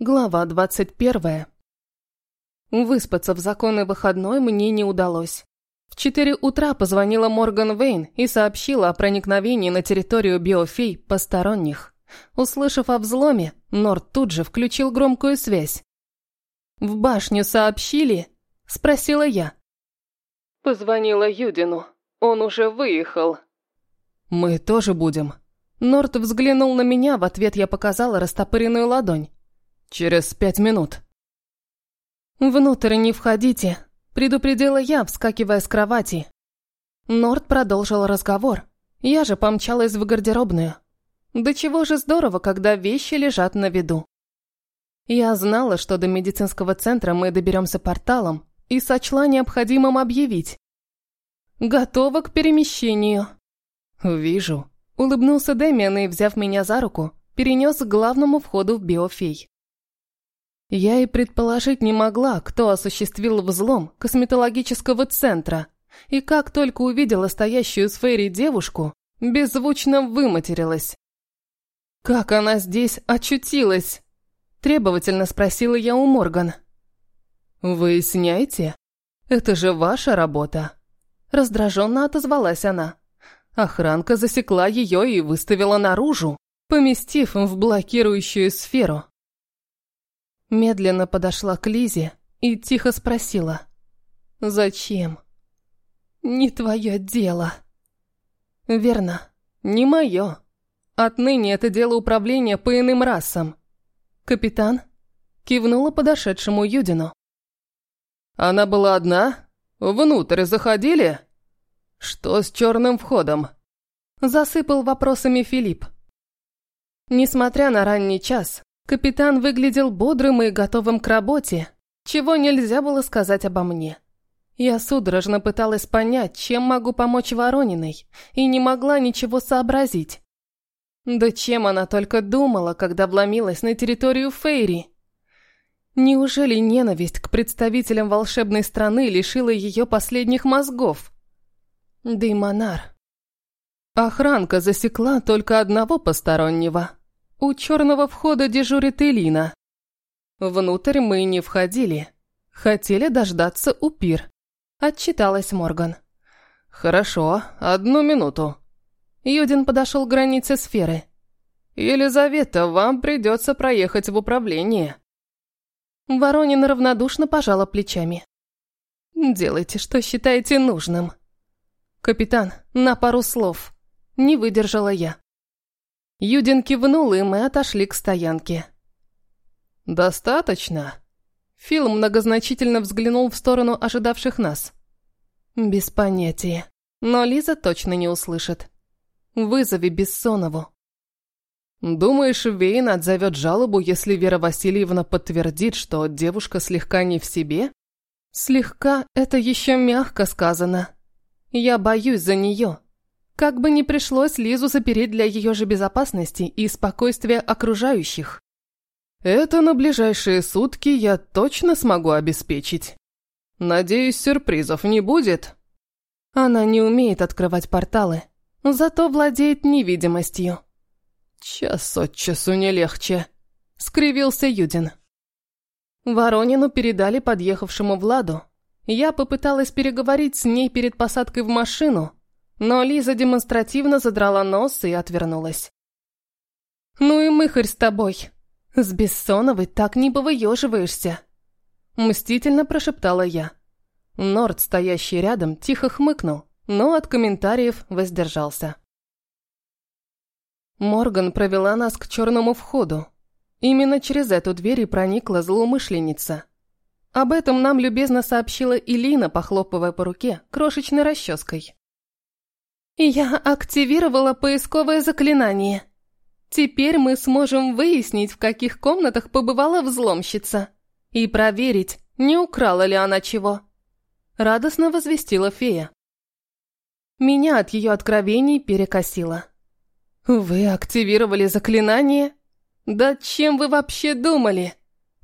Глава двадцать первая. Выспаться в законный выходной мне не удалось. В четыре утра позвонила Морган Вейн и сообщила о проникновении на территорию Биофей посторонних. Услышав о взломе, Норд тут же включил громкую связь. «В башню сообщили?» – спросила я. Позвонила Юдину. Он уже выехал. «Мы тоже будем». Норд взглянул на меня, в ответ я показала растопыренную ладонь. «Через пять минут». «Внутрь не входите», — предупредила я, вскакивая с кровати. Норд продолжил разговор. Я же помчалась в гардеробную. Да чего же здорово, когда вещи лежат на виду. Я знала, что до медицинского центра мы доберемся порталом, и сочла необходимым объявить. «Готова к перемещению». «Вижу», — улыбнулся Дэмиан и, взяв меня за руку, перенес к главному входу в биофей. Я и предположить не могла, кто осуществил взлом косметологического центра, и как только увидела стоящую с Фейри девушку, беззвучно выматерилась. «Как она здесь очутилась?» – требовательно спросила я у Морган. «Выясняйте? Это же ваша работа!» Раздраженно отозвалась она. Охранка засекла ее и выставила наружу, поместив в блокирующую сферу. Медленно подошла к Лизе и тихо спросила. «Зачем?» «Не твое дело». «Верно, не мое. Отныне это дело управления по иным расам». «Капитан?» Кивнула подошедшему Юдину. «Она была одна? Внутрь заходили?» «Что с черным входом?» Засыпал вопросами Филипп. Несмотря на ранний час, Капитан выглядел бодрым и готовым к работе, чего нельзя было сказать обо мне. Я судорожно пыталась понять, чем могу помочь Ворониной, и не могла ничего сообразить. Да чем она только думала, когда вломилась на территорию Фейри? Неужели ненависть к представителям волшебной страны лишила ее последних мозгов? Да и Монар. Охранка засекла только одного постороннего. У черного входа дежурит Элина. Внутрь мы не входили. Хотели дождаться у пир. Отчиталась Морган. Хорошо, одну минуту. Юдин подошел к границе сферы. Елизавета, вам придется проехать в управление. Воронин равнодушно пожала плечами. «Делайте, что считаете нужным». «Капитан, на пару слов». Не выдержала я. Юдин кивнул, и мы отошли к стоянке. «Достаточно?» Фил многозначительно взглянул в сторону ожидавших нас. «Без понятия. Но Лиза точно не услышит. Вызови Бессонову». «Думаешь, Вейн отзовет жалобу, если Вера Васильевна подтвердит, что девушка слегка не в себе?» «Слегка – это еще мягко сказано. Я боюсь за нее. Как бы ни пришлось Лизу запереть для ее же безопасности и спокойствия окружающих. Это на ближайшие сутки я точно смогу обеспечить. Надеюсь, сюрпризов не будет. Она не умеет открывать порталы, зато владеет невидимостью. Час от часу не легче, скривился Юдин. Воронину передали подъехавшему Владу. Я попыталась переговорить с ней перед посадкой в машину, но Лиза демонстративно задрала нос и отвернулась. «Ну и мыхарь с тобой. С Бессоновой так не повыеживаешься», — мстительно прошептала я. Норд, стоящий рядом, тихо хмыкнул, но от комментариев воздержался. Морган провела нас к черному входу. Именно через эту дверь и проникла злоумышленница. Об этом нам любезно сообщила Илина, похлопывая по руке крошечной расческой. Я активировала поисковое заклинание. Теперь мы сможем выяснить, в каких комнатах побывала взломщица. И проверить, не украла ли она чего. Радостно возвестила фея. Меня от ее откровений перекосило. «Вы активировали заклинание? Да чем вы вообще думали?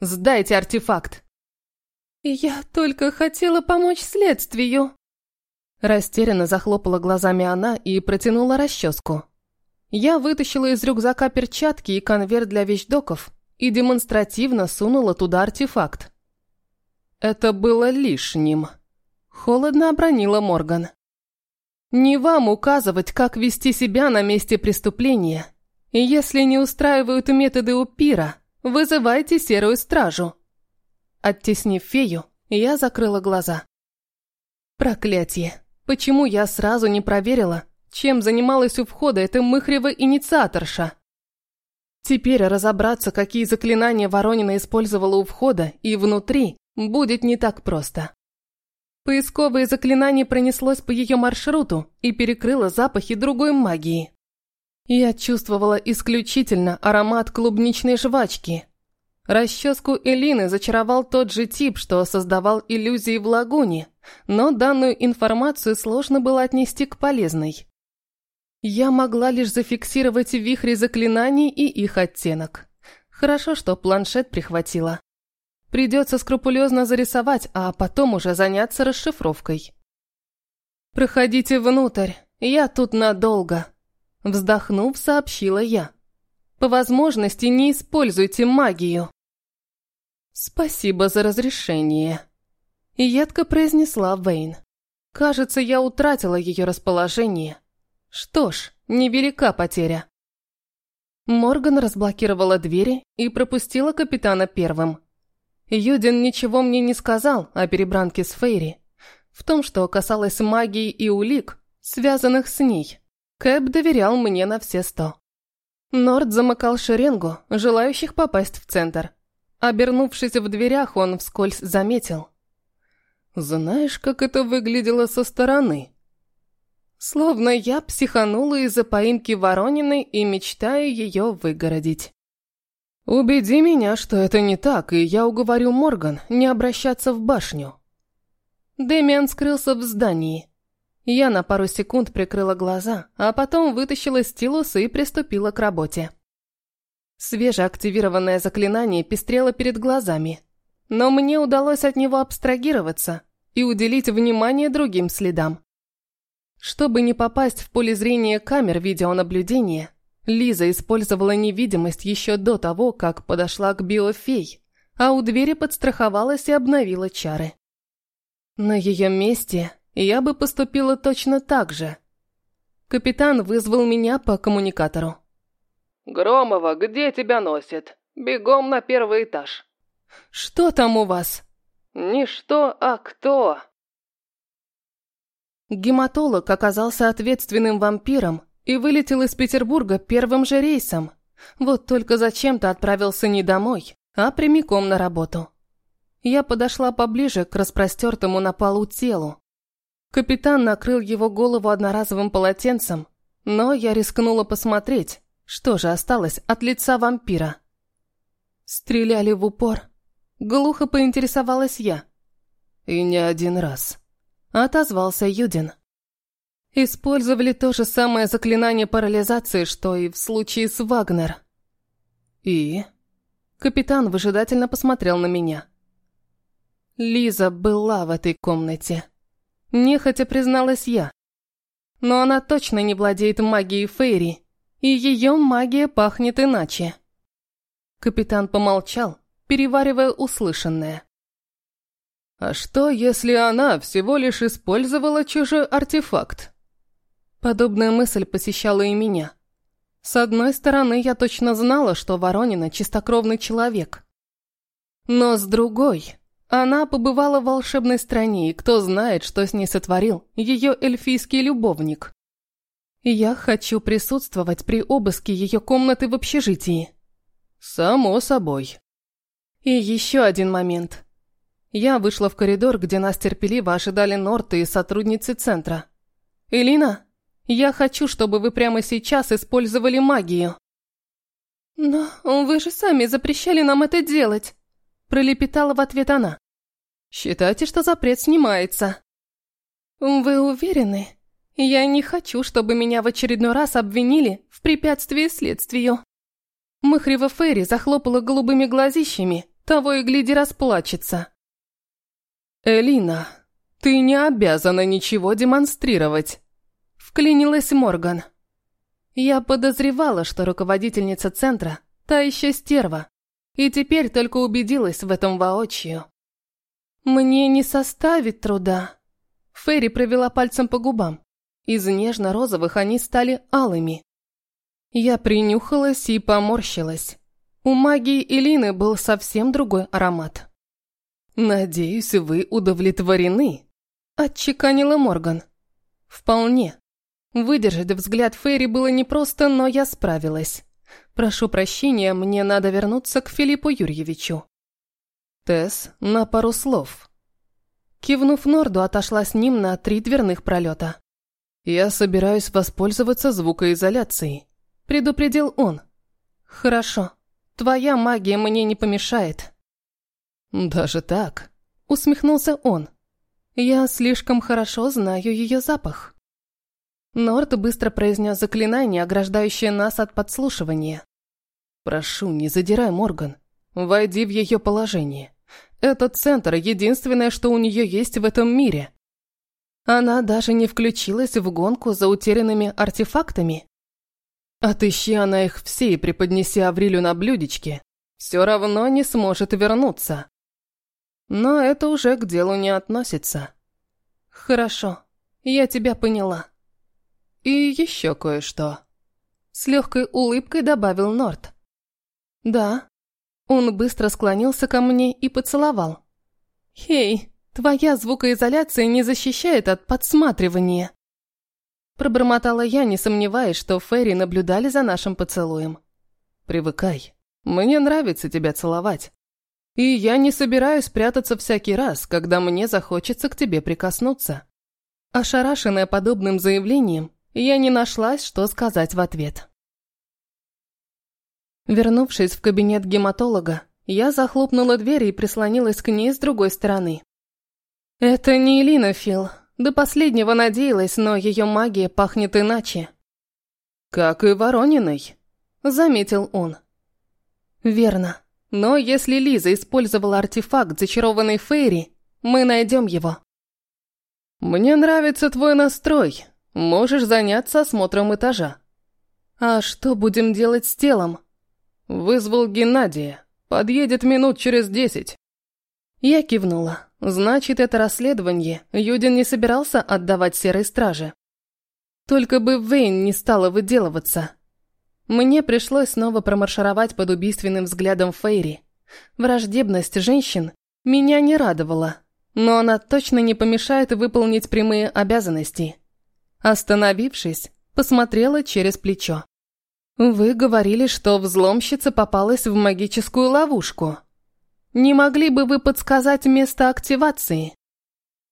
Сдайте артефакт!» «Я только хотела помочь следствию», Растерянно захлопала глазами она и протянула расческу. Я вытащила из рюкзака перчатки и конверт для вещдоков и демонстративно сунула туда артефакт. Это было лишним. Холодно обронила Морган. Не вам указывать, как вести себя на месте преступления. Если не устраивают методы у пира, вызывайте серую стражу. Оттеснив фею, я закрыла глаза. Проклятие. Почему я сразу не проверила, чем занималась у входа эта мыхрева инициаторша? Теперь разобраться, какие заклинания Воронина использовала у входа и внутри, будет не так просто. Поисковое заклинание пронеслось по ее маршруту и перекрыло запахи другой магии. Я чувствовала исключительно аромат клубничной жвачки. Расческу Элины зачаровал тот же тип, что создавал иллюзии в лагуне, но данную информацию сложно было отнести к полезной. Я могла лишь зафиксировать вихри заклинаний и их оттенок. Хорошо, что планшет прихватила. Придется скрупулезно зарисовать, а потом уже заняться расшифровкой. «Проходите внутрь, я тут надолго», – вздохнув, сообщила я. «По возможности не используйте магию». «Спасибо за разрешение», – едко произнесла Вейн. «Кажется, я утратила ее расположение». Что ж, невелика потеря. Морган разблокировала двери и пропустила капитана первым. Юдин ничего мне не сказал о перебранке с Фейри. В том, что касалось магии и улик, связанных с ней, Кэп доверял мне на все сто. Норд замыкал шеренгу, желающих попасть в центр. Обернувшись в дверях, он вскользь заметил. «Знаешь, как это выглядело со стороны?» Словно я психанула из-за поимки Ворониной и мечтаю ее выгородить. «Убеди меня, что это не так, и я уговорю Морган не обращаться в башню». Дэмиан скрылся в здании. Я на пару секунд прикрыла глаза, а потом вытащила стилус и приступила к работе. Свежеактивированное заклинание пестрело перед глазами, но мне удалось от него абстрагироваться и уделить внимание другим следам. Чтобы не попасть в поле зрения камер видеонаблюдения, Лиза использовала невидимость еще до того, как подошла к биофей, а у двери подстраховалась и обновила чары. На ее месте я бы поступила точно так же. Капитан вызвал меня по коммуникатору. «Громова, где тебя носит? Бегом на первый этаж». «Что там у вас?» «Не что, а кто?» Гематолог оказался ответственным вампиром и вылетел из Петербурга первым же рейсом. Вот только зачем-то отправился не домой, а прямиком на работу. Я подошла поближе к распростертому на полу телу. Капитан накрыл его голову одноразовым полотенцем, но я рискнула посмотреть, что же осталось от лица вампира. Стреляли в упор. Глухо поинтересовалась я. И не один раз отозвался Юдин. Использовали то же самое заклинание парализации, что и в случае с Вагнер. И? Капитан выжидательно посмотрел на меня. Лиза была в этой комнате. Нехотя призналась я. Но она точно не владеет магией Фейри, и ее магия пахнет иначе. Капитан помолчал, переваривая услышанное. А что, если она всего лишь использовала чужой артефакт? Подобная мысль посещала и меня. С одной стороны, я точно знала, что Воронина чистокровный человек. Но с другой, она побывала в волшебной стране, и кто знает, что с ней сотворил ее эльфийский любовник. Я хочу присутствовать при обыске ее комнаты в общежитии. Само собой. И еще один момент. Я вышла в коридор, где нас терпеливо ожидали Норты и сотрудницы центра. «Элина, я хочу, чтобы вы прямо сейчас использовали магию». «Но вы же сами запрещали нам это делать», – пролепетала в ответ она. «Считайте, что запрет снимается». «Вы уверены? Я не хочу, чтобы меня в очередной раз обвинили в препятствии следствию». Махрева Ферри захлопала голубыми глазищами, того и гляди расплачется. «Элина, ты не обязана ничего демонстрировать», – вклинилась Морган. Я подозревала, что руководительница центра – та еще стерва. И теперь только убедилась в этом воочию. «Мне не составит труда». Ферри провела пальцем по губам. Из нежно-розовых они стали алыми. Я принюхалась и поморщилась. У магии Элины был совсем другой аромат. «Надеюсь, вы удовлетворены», – отчеканила Морган. «Вполне. Выдержать взгляд Ферри было непросто, но я справилась. Прошу прощения, мне надо вернуться к Филиппу Юрьевичу». Тесс на пару слов. Кивнув Норду, отошла с ним на три дверных пролета. «Я собираюсь воспользоваться звукоизоляцией», – предупредил он. «Хорошо. Твоя магия мне не помешает». «Даже так?» – усмехнулся он. «Я слишком хорошо знаю ее запах». Норд быстро произнес заклинание, ограждающее нас от подслушивания. «Прошу, не задирай Морган. Войди в ее положение. Этот центр – единственное, что у нее есть в этом мире». Она даже не включилась в гонку за утерянными артефактами. Отыщи она их все и преподнеси Аврилю на блюдечке. Все равно не сможет вернуться. Но это уже к делу не относится. Хорошо, я тебя поняла. И еще кое-что. С легкой улыбкой добавил Норт. Да. Он быстро склонился ко мне и поцеловал. Хей, твоя звукоизоляция не защищает от подсматривания. Пробормотала я, не сомневаясь, что Ферри наблюдали за нашим поцелуем. Привыкай. Мне нравится тебя целовать. И я не собираюсь прятаться всякий раз, когда мне захочется к тебе прикоснуться. Ошарашенная подобным заявлением, я не нашлась, что сказать в ответ. Вернувшись в кабинет гематолога, я захлопнула дверь и прислонилась к ней с другой стороны. «Это не Элина, Фил. До последнего надеялась, но ее магия пахнет иначе». «Как и Ворониной», — заметил он. «Верно. Но если Лиза использовала артефакт зачарованной Фейри, мы найдем его. Мне нравится твой настрой. Можешь заняться осмотром этажа. А что будем делать с телом? Вызвал Геннадия. Подъедет минут через десять. Я кивнула. Значит, это расследование Юдин не собирался отдавать серой страже. Только бы Вейн не стала выделываться. Мне пришлось снова промаршировать под убийственным взглядом Фейри. Враждебность женщин меня не радовала, но она точно не помешает выполнить прямые обязанности. Остановившись, посмотрела через плечо. «Вы говорили, что взломщица попалась в магическую ловушку. Не могли бы вы подсказать место активации?»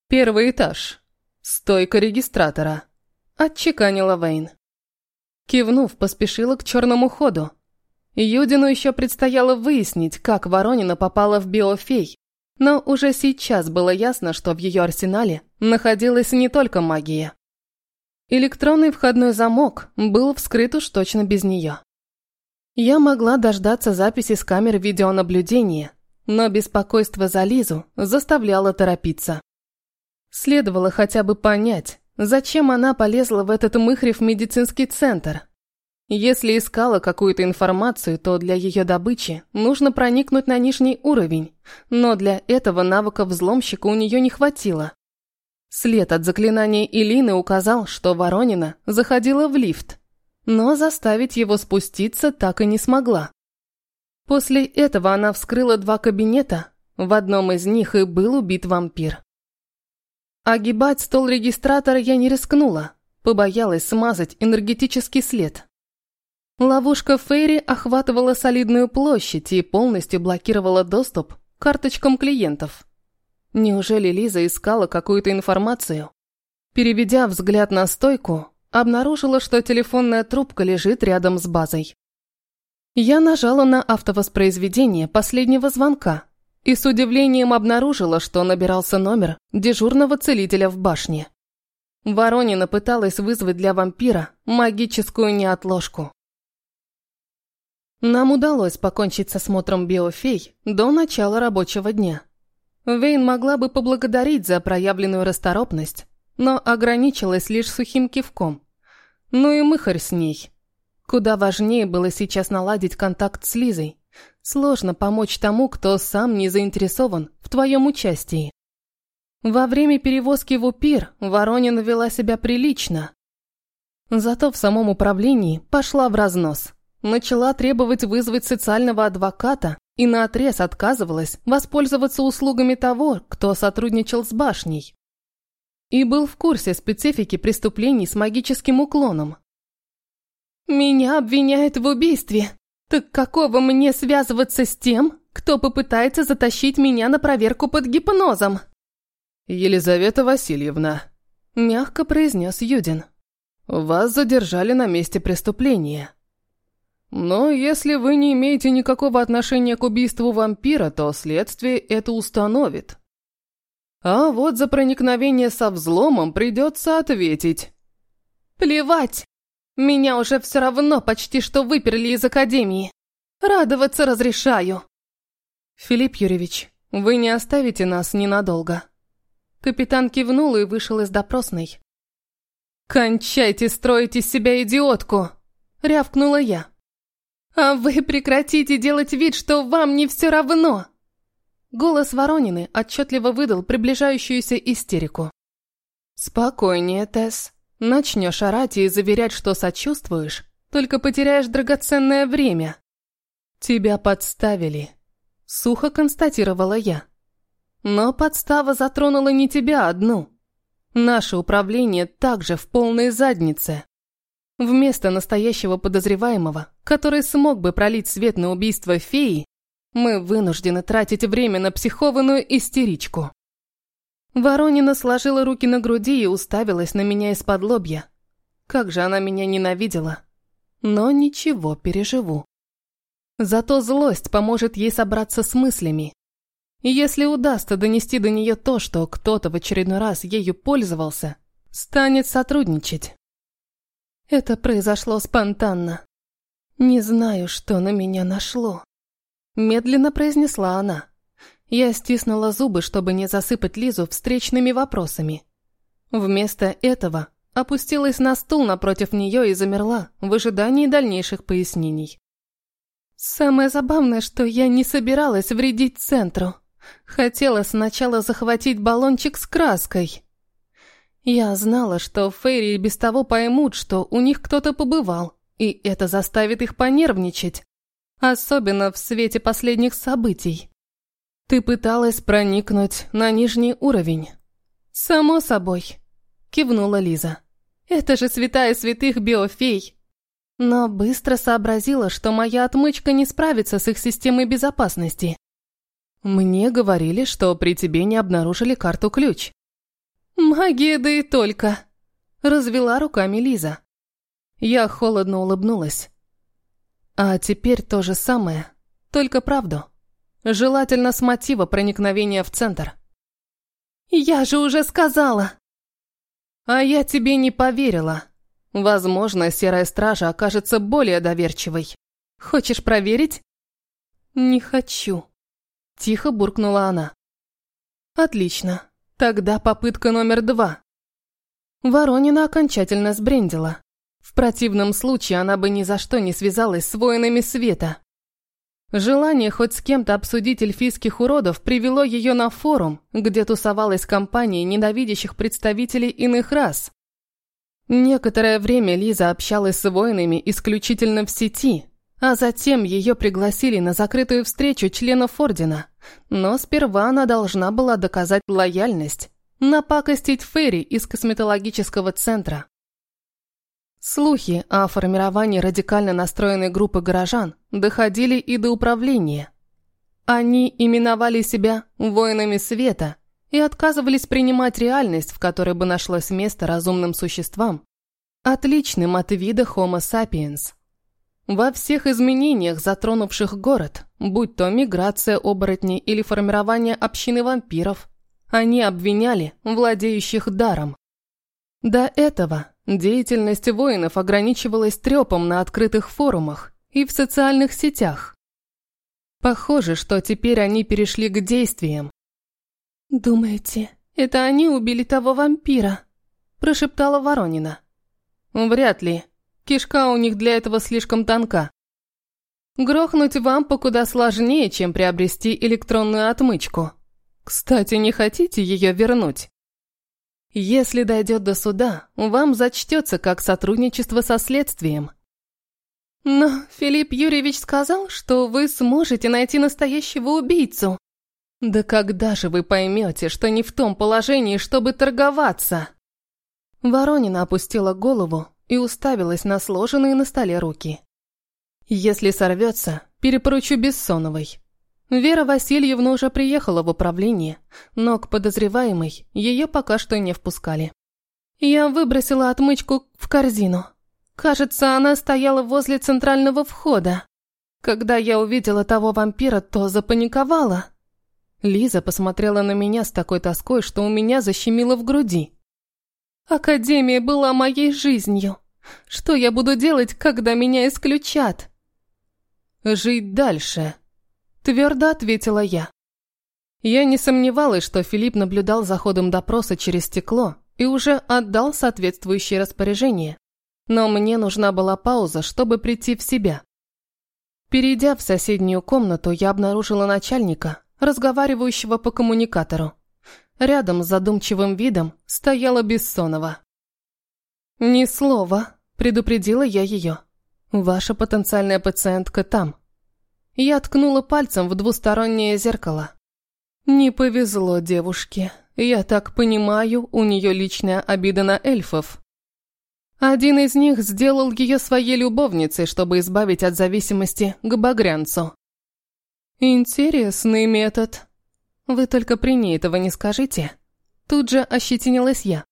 «Первый этаж. Стойка регистратора», – отчеканила Вейн. Кивнув, поспешила к черному ходу. Юдину еще предстояло выяснить, как Воронина попала в биофей, но уже сейчас было ясно, что в ее арсенале находилась не только магия. Электронный входной замок был вскрыт уж точно без нее. Я могла дождаться записи с камер видеонаблюдения, но беспокойство за Лизу заставляло торопиться. Следовало хотя бы понять, Зачем она полезла в этот мыхрев медицинский центр? Если искала какую-то информацию, то для ее добычи нужно проникнуть на нижний уровень, но для этого навыка взломщика у нее не хватило. След от заклинания Илины указал, что Воронина заходила в лифт, но заставить его спуститься так и не смогла. После этого она вскрыла два кабинета, в одном из них и был убит вампир. Огибать стол регистратора я не рискнула, побоялась смазать энергетический след. Ловушка Фейри охватывала солидную площадь и полностью блокировала доступ к карточкам клиентов. Неужели Лиза искала какую-то информацию? Переведя взгляд на стойку, обнаружила, что телефонная трубка лежит рядом с базой. Я нажала на автовоспроизведение последнего звонка и с удивлением обнаружила, что набирался номер дежурного целителя в башне. Воронина пыталась вызвать для вампира магическую неотложку. Нам удалось покончить с осмотром биофей до начала рабочего дня. Вейн могла бы поблагодарить за проявленную расторопность, но ограничилась лишь сухим кивком. Ну и мыхарь с ней. Куда важнее было сейчас наладить контакт с Лизой, Сложно помочь тому, кто сам не заинтересован в твоем участии. Во время перевозки в УПИР Воронина вела себя прилично. Зато в самом управлении пошла в разнос. Начала требовать вызвать социального адвоката и наотрез отказывалась воспользоваться услугами того, кто сотрудничал с башней. И был в курсе специфики преступлений с магическим уклоном. «Меня обвиняют в убийстве. Так какого мне связываться с тем, кто попытается затащить меня на проверку под гипнозом?» «Елизавета Васильевна», – мягко произнес Юдин. «Вас задержали на месте преступления. Но если вы не имеете никакого отношения к убийству вампира, то следствие это установит. А вот за проникновение со взломом придется ответить. Плевать! Меня уже все равно почти что выперли из академии. Радоваться разрешаю. Филипп Юрьевич, вы не оставите нас ненадолго. Капитан кивнул и вышел из допросной. «Кончайте строить из себя идиотку!» — рявкнула я. «А вы прекратите делать вид, что вам не все равно!» Голос Воронины отчетливо выдал приближающуюся истерику. «Спокойнее, Тесс. Начнешь орать и заверять, что сочувствуешь, только потеряешь драгоценное время. Тебя подставили», — сухо констатировала я. «Но подстава затронула не тебя одну. Наше управление также в полной заднице. Вместо настоящего подозреваемого, который смог бы пролить свет на убийство феи, мы вынуждены тратить время на психованную истеричку. Воронина сложила руки на груди и уставилась на меня из-под лобья. Как же она меня ненавидела. Но ничего, переживу. Зато злость поможет ей собраться с мыслями. И если удастся донести до нее то, что кто-то в очередной раз ею пользовался, станет сотрудничать. Это произошло спонтанно. Не знаю, что на меня нашло. Медленно произнесла она. Я стиснула зубы, чтобы не засыпать Лизу встречными вопросами. Вместо этого опустилась на стул напротив нее и замерла в ожидании дальнейших пояснений. Самое забавное, что я не собиралась вредить центру. Хотела сначала захватить баллончик с краской. Я знала, что Фейри без того поймут, что у них кто-то побывал, и это заставит их понервничать. Особенно в свете последних событий. Ты пыталась проникнуть на нижний уровень. Само собой, кивнула Лиза. Это же святая святых биофей. Но быстро сообразила, что моя отмычка не справится с их системой безопасности. Мне говорили, что при тебе не обнаружили карту-ключ. «Магия, да и только!» – развела руками Лиза. Я холодно улыбнулась. А теперь то же самое, только правду. Желательно с мотива проникновения в центр. «Я же уже сказала!» «А я тебе не поверила. Возможно, серая стража окажется более доверчивой. Хочешь проверить?» «Не хочу», – тихо буркнула она. «Отлично. Тогда попытка номер два. Воронина окончательно сбрендила. В противном случае она бы ни за что не связалась с воинами света. Желание хоть с кем-то обсудить эльфийских уродов привело ее на форум, где тусовалась компания ненавидящих представителей иных рас. Некоторое время Лиза общалась с воинами исключительно в сети, а затем ее пригласили на закрытую встречу членов Ордена. Но сперва она должна была доказать лояльность, напакостить Ферри из косметологического центра. Слухи о формировании радикально настроенной группы горожан доходили и до управления. Они именовали себя «воинами света» и отказывались принимать реальность, в которой бы нашлось место разумным существам, отличным от вида Homo sapiens – во всех изменениях, затронувших город, будь то миграция оборотней или формирование общины вампиров, они обвиняли владеющих даром. До этого деятельность воинов ограничивалась трепом на открытых форумах и в социальных сетях. Похоже, что теперь они перешли к действиям. «Думаете, это они убили того вампира?» – прошептала Воронина. «Вряд ли», Кишка у них для этого слишком тонка. Грохнуть вампу куда сложнее, чем приобрести электронную отмычку. Кстати, не хотите ее вернуть? Если дойдет до суда, вам зачтется как сотрудничество со следствием. Но Филипп Юрьевич сказал, что вы сможете найти настоящего убийцу. Да когда же вы поймете, что не в том положении, чтобы торговаться? Воронина опустила голову и уставилась на сложенные на столе руки. Если сорвется, перепоручу Бессоновой. Вера Васильевна уже приехала в управление, но к подозреваемой ее пока что не впускали. Я выбросила отмычку в корзину. Кажется, она стояла возле центрального входа. Когда я увидела того вампира, то запаниковала. Лиза посмотрела на меня с такой тоской, что у меня защемило в груди. Академия была моей жизнью. Что я буду делать, когда меня исключат? Жить дальше. Твердо ответила я. Я не сомневалась, что Филипп наблюдал за ходом допроса через стекло и уже отдал соответствующее распоряжение. Но мне нужна была пауза, чтобы прийти в себя. Перейдя в соседнюю комнату, я обнаружила начальника, разговаривающего по коммуникатору. Рядом с задумчивым видом стояла Бессонова. «Ни слова», – предупредила я ее. «Ваша потенциальная пациентка там». Я ткнула пальцем в двустороннее зеркало. Не повезло девушке. Я так понимаю, у нее личная обида на эльфов. Один из них сделал ее своей любовницей, чтобы избавить от зависимости к багрянцу. Интересный метод. Вы только при ней этого не скажите. Тут же ощетинилась я.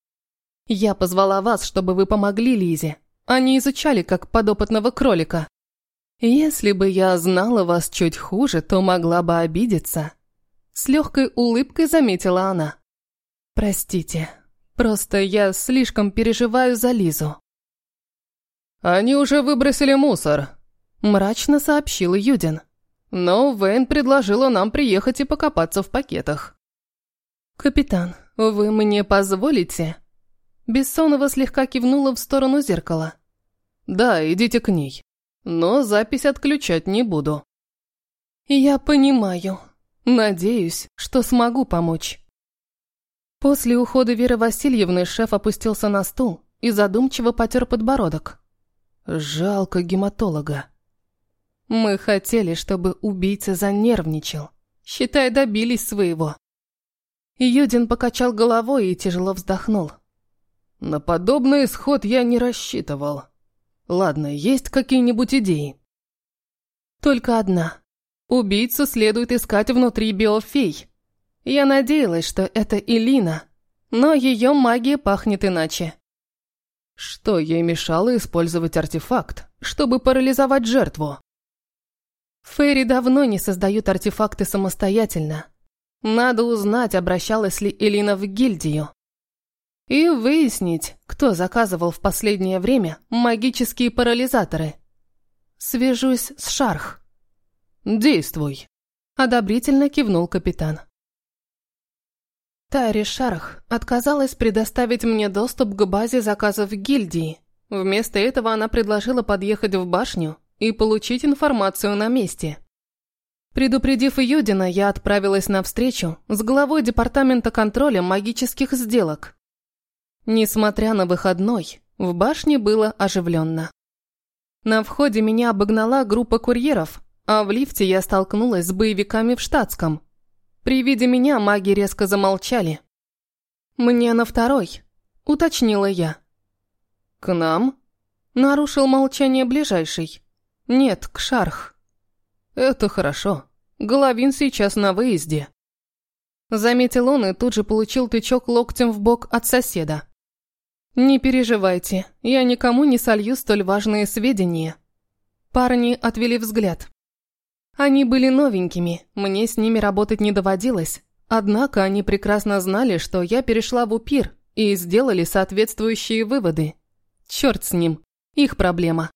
Я позвала вас, чтобы вы помогли Лизе. Они изучали как подопытного кролика. «Если бы я знала вас чуть хуже, то могла бы обидеться». С легкой улыбкой заметила она. «Простите, просто я слишком переживаю за Лизу». «Они уже выбросили мусор», – мрачно сообщил Юдин. «Но Вейн предложила нам приехать и покопаться в пакетах». «Капитан, вы мне позволите?» Бессонова слегка кивнула в сторону зеркала. «Да, идите к ней» но запись отключать не буду. Я понимаю. Надеюсь, что смогу помочь. После ухода Веры Васильевны шеф опустился на стул и задумчиво потер подбородок. Жалко гематолога. Мы хотели, чтобы убийца занервничал. Считай, добились своего. Юдин покачал головой и тяжело вздохнул. На подобный исход я не рассчитывал. Ладно, есть какие-нибудь идеи? Только одна. Убийцу следует искать внутри биофей. Я надеялась, что это Элина, но ее магия пахнет иначе. Что ей мешало использовать артефакт, чтобы парализовать жертву? Фейри давно не создают артефакты самостоятельно. Надо узнать, обращалась ли Элина в гильдию. И выяснить, кто заказывал в последнее время магические парализаторы. Свяжусь с Шарх. Действуй. Одобрительно кивнул капитан. Тари Шарх отказалась предоставить мне доступ к базе заказов гильдии. Вместо этого она предложила подъехать в башню и получить информацию на месте. Предупредив Юдина, я отправилась на встречу с главой департамента контроля магических сделок. Несмотря на выходной, в башне было оживленно. На входе меня обогнала группа курьеров, а в лифте я столкнулась с боевиками в штатском. При виде меня маги резко замолчали. «Мне на второй», — уточнила я. «К нам?» — нарушил молчание ближайший. «Нет, к Шарх». «Это хорошо. Головин сейчас на выезде». Заметил он и тут же получил тычок локтем в бок от соседа. «Не переживайте, я никому не солью столь важные сведения». Парни отвели взгляд. Они были новенькими, мне с ними работать не доводилось, однако они прекрасно знали, что я перешла в УПИР и сделали соответствующие выводы. Черт с ним, их проблема.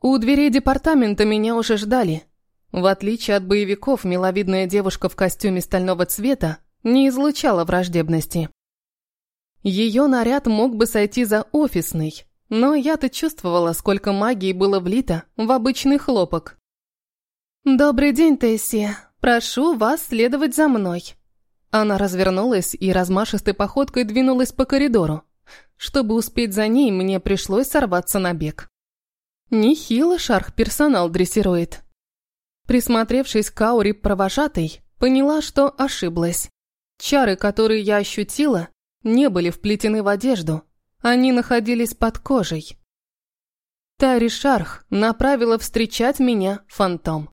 У дверей департамента меня уже ждали. В отличие от боевиков, миловидная девушка в костюме стального цвета не излучала враждебности. Ее наряд мог бы сойти за офисный, но я-то чувствовала, сколько магии было влито в обычный хлопок. «Добрый день, Тесси. Прошу вас следовать за мной». Она развернулась и размашистой походкой двинулась по коридору. Чтобы успеть за ней, мне пришлось сорваться на бег. Нехило шарх персонал дрессирует. Присмотревшись к ауре провожатой, поняла, что ошиблась. Чары, которые я ощутила, не были вплетены в одежду, они находились под кожей. Тари Шарх направила встречать меня фантом.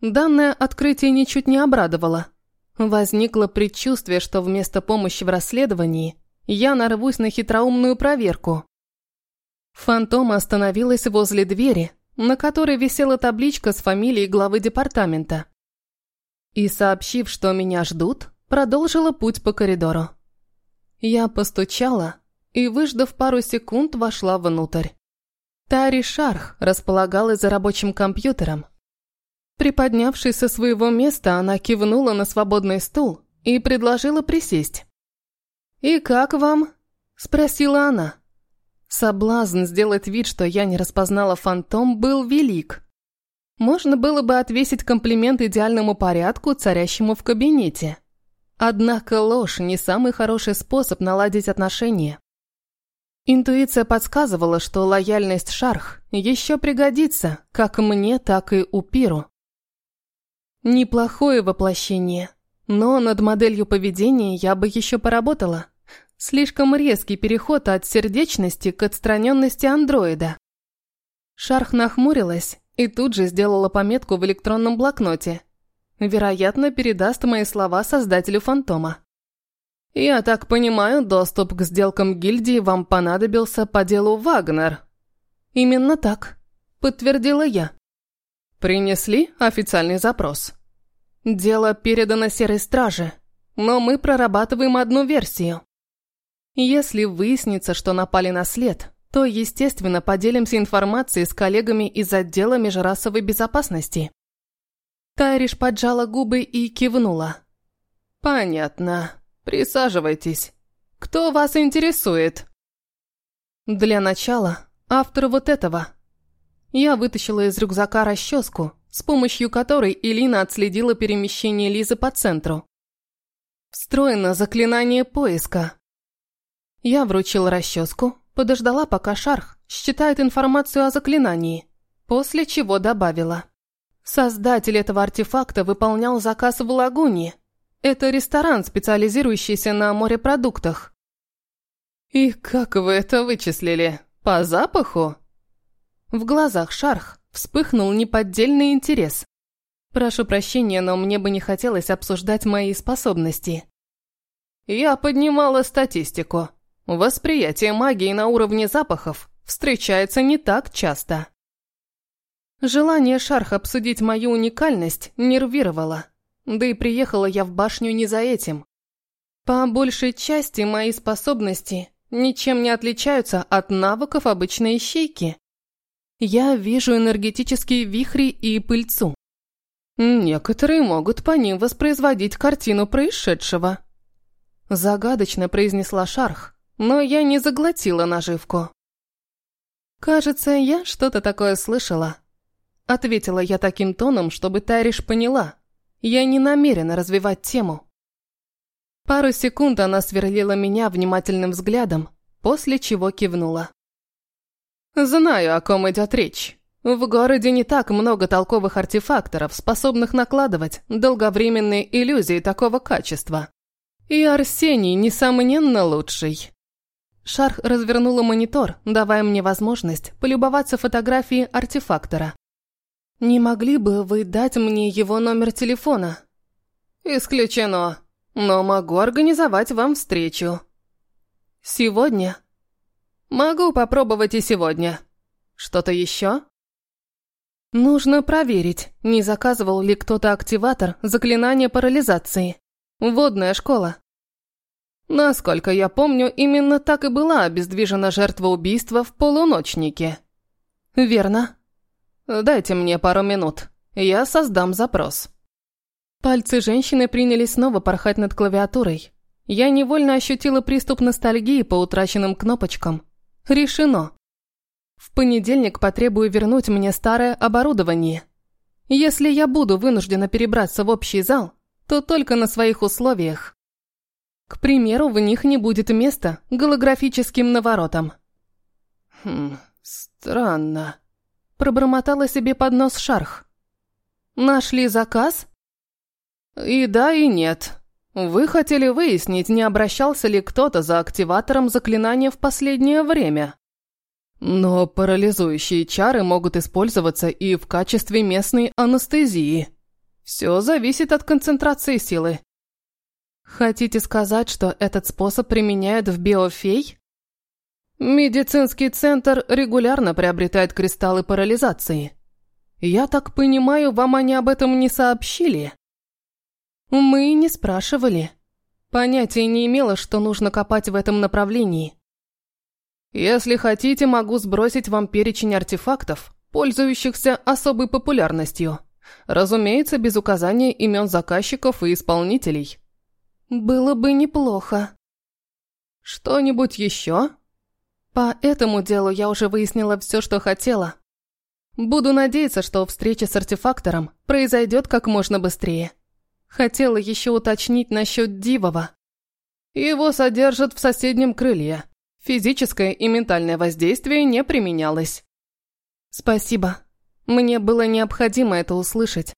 Данное открытие ничуть не обрадовало. Возникло предчувствие, что вместо помощи в расследовании я нарвусь на хитроумную проверку. Фантом остановилась возле двери, на которой висела табличка с фамилией главы департамента. И, сообщив, что меня ждут, продолжила путь по коридору. Я постучала и, выждав пару секунд, вошла внутрь. Тари Шарх располагалась за рабочим компьютером. Приподнявшись со своего места, она кивнула на свободный стул и предложила присесть. «И как вам?» – спросила она. Соблазн сделать вид, что я не распознала фантом, был велик. Можно было бы отвесить комплимент идеальному порядку, царящему в кабинете. Однако ложь не самый хороший способ наладить отношения. Интуиция подсказывала, что лояльность Шарх еще пригодится, как мне, так и Упиру. Неплохое воплощение, но над моделью поведения я бы еще поработала. Слишком резкий переход от сердечности к отстраненности андроида. Шарх нахмурилась и тут же сделала пометку в электронном блокноте – Вероятно, передаст мои слова создателю фантома. «Я так понимаю, доступ к сделкам гильдии вам понадобился по делу Вагнер?» «Именно так», — подтвердила я. «Принесли официальный запрос?» «Дело передано Серой Страже, но мы прорабатываем одну версию. Если выяснится, что напали на след, то, естественно, поделимся информацией с коллегами из отдела межрасовой безопасности. Тайриш поджала губы и кивнула. «Понятно. Присаживайтесь. Кто вас интересует?» «Для начала, автор вот этого». Я вытащила из рюкзака расческу, с помощью которой Элина отследила перемещение Лизы по центру. Встроено заклинание поиска. Я вручила расческу, подождала, пока Шарх считает информацию о заклинании, после чего добавила. Создатель этого артефакта выполнял заказ в Лагуне. Это ресторан, специализирующийся на морепродуктах. И как вы это вычислили? По запаху? В глазах Шарх вспыхнул неподдельный интерес. Прошу прощения, но мне бы не хотелось обсуждать мои способности. Я поднимала статистику. Восприятие магии на уровне запахов встречается не так часто. Желание Шарха обсудить мою уникальность нервировало. Да и приехала я в башню не за этим. По большей части мои способности ничем не отличаются от навыков обычной ищейки. Я вижу энергетические вихри и пыльцу. Некоторые могут по ним воспроизводить картину происшедшего. Загадочно произнесла Шарх, но я не заглотила наживку. Кажется, я что-то такое слышала. Ответила я таким тоном, чтобы Тариш поняла. Я не намерена развивать тему. Пару секунд она сверлила меня внимательным взглядом, после чего кивнула. «Знаю, о ком идет речь. В городе не так много толковых артефакторов, способных накладывать долговременные иллюзии такого качества. И Арсений, несомненно, лучший». Шарх развернула монитор, давая мне возможность полюбоваться фотографией артефактора. «Не могли бы вы дать мне его номер телефона?» «Исключено, но могу организовать вам встречу». «Сегодня?» «Могу попробовать и сегодня. Что-то еще?» «Нужно проверить, не заказывал ли кто-то активатор заклинания парализации. Водная школа». Насколько я помню, именно так и была обездвижена жертва убийства в полуночнике. «Верно», «Дайте мне пару минут. Я создам запрос». Пальцы женщины принялись снова порхать над клавиатурой. Я невольно ощутила приступ ностальгии по утраченным кнопочкам. Решено. В понедельник потребую вернуть мне старое оборудование. Если я буду вынуждена перебраться в общий зал, то только на своих условиях. К примеру, в них не будет места голографическим наворотам. Хм, странно. Пробормотала себе под нос шарх. Нашли заказ? И да, и нет. Вы хотели выяснить, не обращался ли кто-то за активатором заклинания в последнее время. Но парализующие чары могут использоваться и в качестве местной анестезии. Все зависит от концентрации силы. Хотите сказать, что этот способ применяют в биофей? Медицинский центр регулярно приобретает кристаллы парализации. Я так понимаю, вам они об этом не сообщили? Мы не спрашивали. Понятия не имела, что нужно копать в этом направлении. Если хотите, могу сбросить вам перечень артефактов, пользующихся особой популярностью. Разумеется, без указания имен заказчиков и исполнителей. Было бы неплохо. Что-нибудь еще? По этому делу я уже выяснила все, что хотела. Буду надеяться, что встреча с артефактором произойдет как можно быстрее. Хотела еще уточнить насчет Дивова. Его содержат в соседнем крыле. Физическое и ментальное воздействие не применялось. Спасибо. Мне было необходимо это услышать.